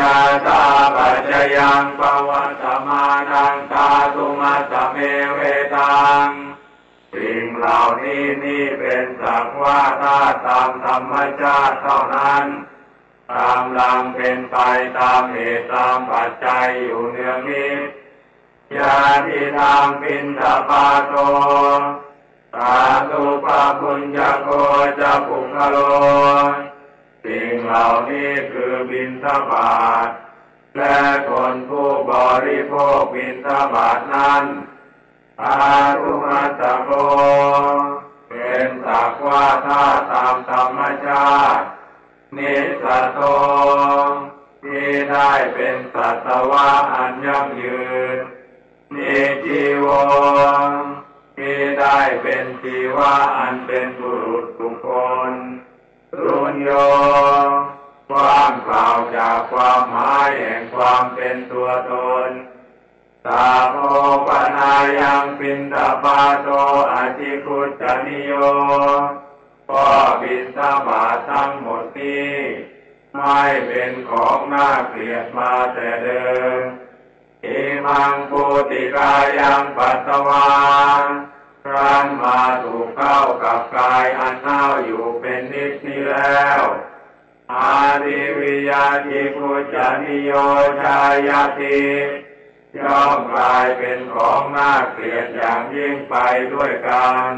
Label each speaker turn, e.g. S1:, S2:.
S1: ยาตาปัจจยังปวัตมานังตาตุมัสเมเวตังสิ่งเหล่านี้นี่เป็นสักว่าถ้าตามธรรมชาติเท่านั้นตามลังเป็นไปตามเหตุตามปัจจัยอยู่เนืองนี้ยาทิทางปินทปาโตตาตุปะปุญญโกจะปุคโล สิ่ง เหล่านี้คือบินทบาทและคนผู้บริโภคบินทบาทนั้นอารุมัตโกเป็นสักว่าถ้าตามธรรมชาตินิสตโตที่ได้เป็นสัตวะอันยั่งยืนนิจีวที่ได้เป็นชีวะอันเป็นบุรุษบุคคล รุญโยความกล่าวจากความหมายแห่งความเป็นตัวตนสาโมปนายังปินตาปาโตอาชิคุจนิโยก็บินตาบาทั้งหมดนี้ไม่เป็นของน่าเกลียดมาแต่เดิมอิมังปุติกายังปัสสวาครั้น มาถูกเข้ากับกายอันเน่าอยู่เป็นนิดนี้แล้ว อาดิวิยาติปุจานิโยชายาติย่อมกลายเป็นของน่าเกลียดอย่างยิ่งไปด้วยกัน